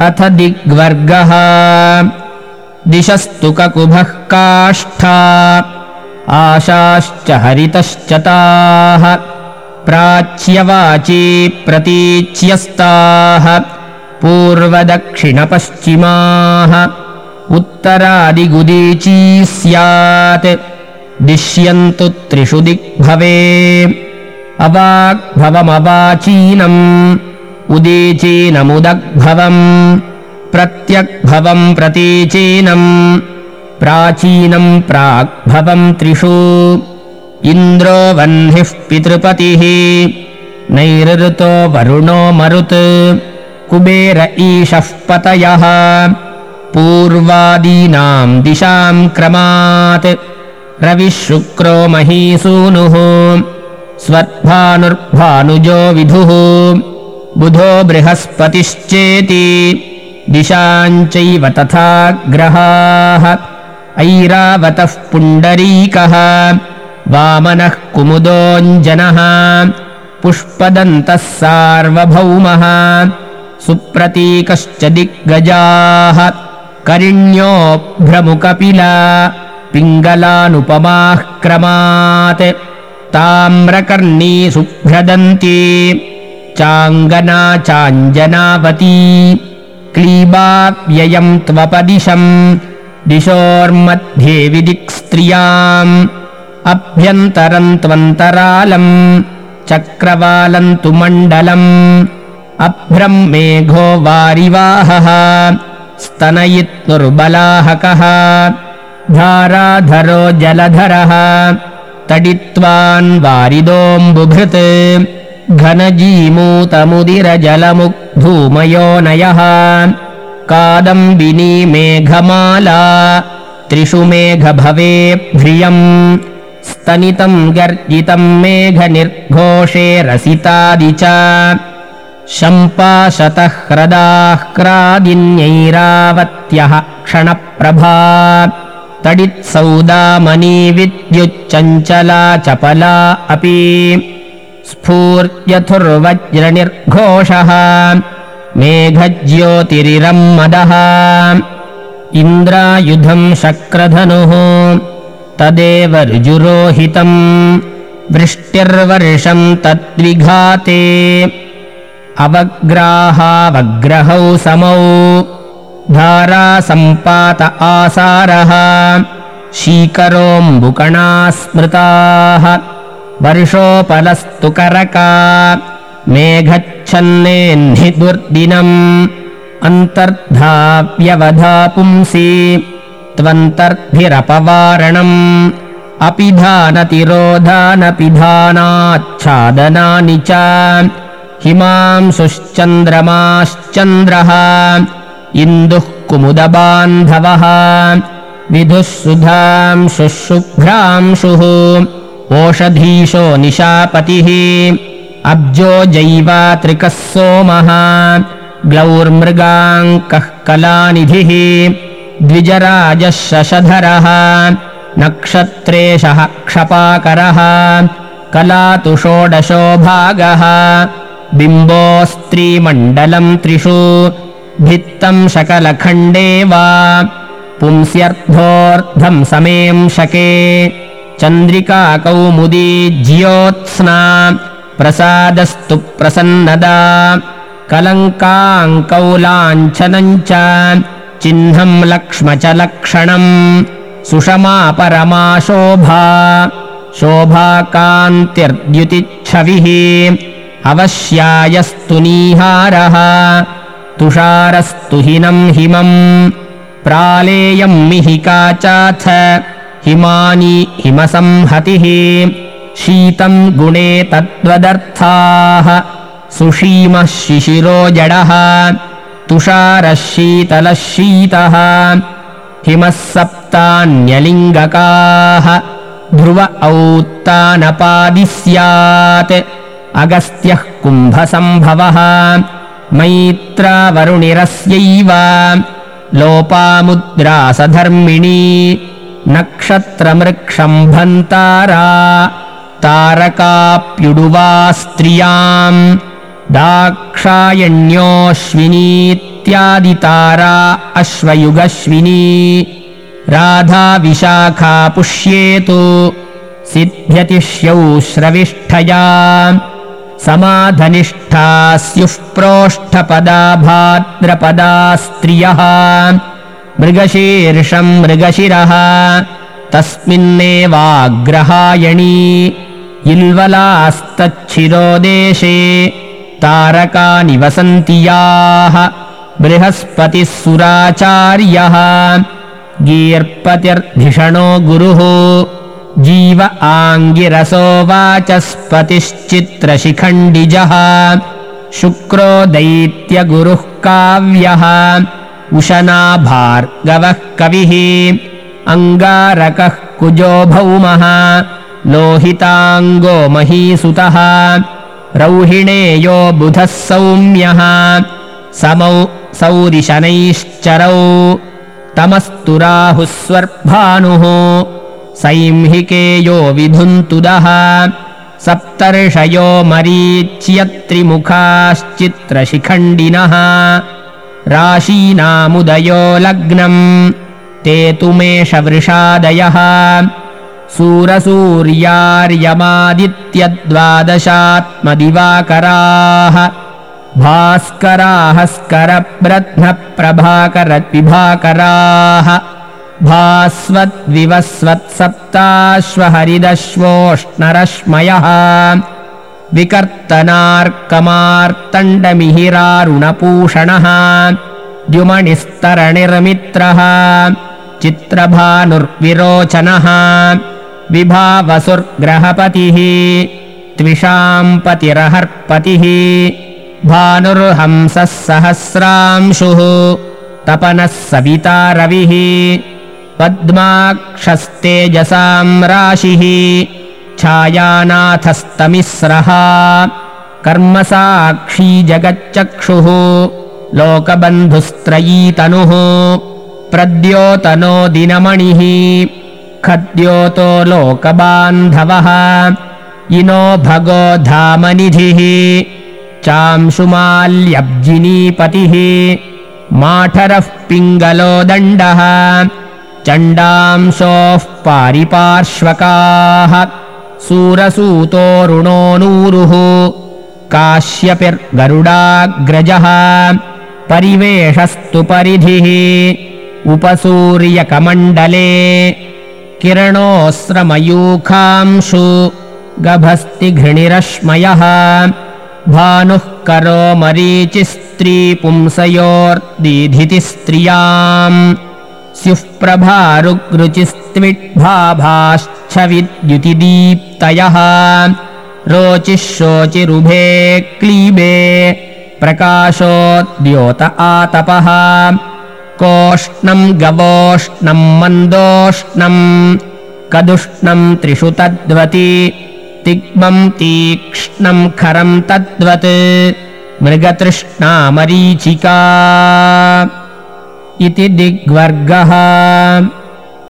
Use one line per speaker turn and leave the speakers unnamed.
अथ दिग्वर्गः। दिशस्तु ककुभः काष्ठा। आशाश्च हरितश्च ताः। प्राच्यवाची प्रतीच्यस्ताः। पूर्वदक्षिणपश्चिमाः। उत्तरादिगुदीची स्यात्। दिश्यन्तु त्रिषु दिग्भवे। अवाग्भवमवाचीनम् उदीचीनमुदग्भवम्। प्रत्यग्भवम् प्रतीचीनम्। प्राचीनम् प्राग्भवम् त्रिषु। इन्द्रो वह्निः पितृपतिः। नैरृतो वरुणो मरुत्। कुबेर ईशः पतयः। पूर्वादीनाम् दिशाम् क्रमात्। रविः शुक्रो महीसूनुः। स्वर्भानुर्भानुजो विधुः बुधो बृहस्पतिश्चेति। दिशाम् चैव तथा ग्रहाः। ऐरावतः पुण्डरीकः। वामनः कुमुदोऽञ्जनः। पुष्पदन्तः सार्वभौमः। सुप्रतीकश्च दिग्गजाः। करिण्यो भ्रमुकपिला पिङ्गलानुपमाः क्रमात्। ताम्रकर्णी सुभ्रदन्ती चाङ्गना चाञ्जनावती। क्लीबाव्ययम् त्वपदिशम्। दिशोर्मध्ये विदिक्स्त्रियाम्। अभ्यन्तरम् त्वन्तरालम् चक्रवालम् तु मण्डलम्। अभ्रम् मेघो वारिवाहः। स्तनयित्नुर्बलाहकः धाराधरो जलधरः। तडित्वान् वारिदोऽम्बुभृत् घनजीमूतमुदिरजलमुग्धूमयोनयः। कादम्बिनी मेघमाला त्रिषु मेघभवेभ्रियम् स्तनितम् गर्जितम् मेघनिर्घोषे रसितादि च। शम्पाशतः ह्रदाः क्रादिन्यैरावत्यः क्षणप्रभा। तडित्सौदामनी विद्युच्चञ्चला चपला अपि स्फूर्त्यथुर्वज्रनिर्घोषः मेघज्योतिरिरम् मदः। इन्द्रायुधम् शक्रधनुः तदेव ऋजुरोहितम्। वृष्टिर्वर्षम् तद्विघाते। अवग्राहावग्रहौ समौ धारासम्पात आसारः। शीकरोऽम्बुकणा स्मृताः वर्षोपलस्तु करका मेघच्छन्नेह्नि दुर्दिनम् अन्तर्धाव्यवधा पुंसि त्वन्तर्भिरपवारणम् अपिधानतिरोधानपिधानाच्छादनानि च हिमांशुश्चन्द्रमाश्चन्द्रः इन्दुः कुमुदबान्धवः विधुः सुधांशुः शुभ्रांशुः ओषधीशो निशापतिः। अब्जो जैवात्रिकः सोमः। ग्लौर्मृगाङ्कः कलानिधिः। द्विजराजः शशधरः। नक्षत्रेशः क्षपाकरः। कलातु षोडशो भागः। बिम्बोऽस्त्रीमण्डलम् त्रिषु। भित्तम् शकलखण्डे वा पुंस्यर्धोऽर्धम् समेम् शके चन्द्रिका कौमुदी ज्योत्स्ना प्रसादस्तु प्रसन्नदा कलङ्काङ्कौलाञ्छनम् च चिह्नम् लक्ष्म च लक्षणम् सुषमा परमा शोभा शोभाकान्त्यर्द्युतिच्छविः अवश्यायस्तु नीहारः तुषारस्तुहिनम् हिमम् प्रालेयम् मिहिका चाथ हिमानी हिमसंहतिः। शीतम् गुणे तद्वदर्थाः। सुषीमः शिशिरो जडः। तुषारः शीतलः शीतः। हिमः सप्तान्यलिङ्गकाः। ध्रुव औत्तानपादि स्यात् अगस्त्यः कुम्भसम्भवः मैत्रावरुणिरस्यैव। लोपामुद्रासधर्मिणी नक्षत्रमृक्षम्भन्तारा तारकाप्युडुवा स्त्रियाम् दाक्षायण्योऽश्विनी इत्यादितारा अश्वयुगश्विनी राधा विशाखा पुष्येतु सिद्ध्यतिष्यौ श्रविष्ठया समाधनिष्ठा स्युः प्रोष्ठपदा भाद्रपदा स्त्रियः मृगशीर्षम् मृगशिरः। तस्मिन्नेवाग्रहायणी इल्वलास्तच्छिरो देशे तारकानि वसन्ति याः। बृहस्पतिः सुराचार्यः गीर्पतिर्धिषणो गुरुः। जीव आङ्गिरसो वाचस्पतिश्चित्रशिखण्डिजः। शुक्रो दैत्यगुरुः काव्यः उशना भार्गवः कविः। अङ्गारकः कुजो भौमः। लोहिताङ्गो महीसुतः। रौहिणेयो बुधः सौम्यः। समौ सौरिशनैश्चरौ। तमस्तु राहुः स्वर्भानुः सैंहिकेयो विधुन्तुदः। सप्तर्षयो मरीच्यत्रिमुखाश्चित्रशिखण्डिनः राशीनामुदयो लग्नम्। ते तु मेषवृषादयः सूरसूर्यार्यमादित्यद्वादशात्मदिवाकराः। भास्कराः स्करब्रध्नप्रभाकरद्विभाकराः भास्वद्विवस्वत्सप्ताश्वहरिदश्वोष्णरश्मयः विकर्तनार्कमार्तण्डमिहिरारुणपूषणः द्युमणिस्तरणिर्मित्रः चित्रभानुर्विरोचनः विभावसुर्ग्रहपतिः त्विषाम् पतिरहर्पतिः भानुर्हंसः सहस्रांशुः तपनः सविता रविः पद्माक्षस्तेजसाम् राशिः छायानाथस्तमिस्रः कर्मसाक्षी जगच्चक्षुः लोकबन्धुस्त्रयीतनुः प्रद्योतनो दिनमणिः खद्योतो लोकबान्धवः इनो भगो धामनिधिः चांशुमाल्यब्जिनीपतिः माठरः पिङ्गलो दण्डः चण्डांशोः पारिपार्श्वकाः सूरसूतोरुणो नूरुः। काश्यपिर्गरुडाग्रजः परिवेशस्तु परिधिः। उपसूर्यकमण्डले। किरणोऽस्रमयूखांशु। गभस्तिघृणिरश्मयः। भानुः करो मरीचिस्त्रीपुंसयोर्दीधितिस्त्रियाम्। स्युः प्रभारुग्रुचिस्त्विड्भाभाश्च विद्युतिदीप्तयः रोचिः शोचिरुभे क्लीबे प्रकाशोद्योत आतपः। कोष्णम् गवोष्णम् मन्दोष्णम् कदुष्णम् त्रिषु तद्वति तिग्मम् तीक्ष्णम् खरम् तद्वत् मृगतृष्णामरीचिका इति दिग्वर्गः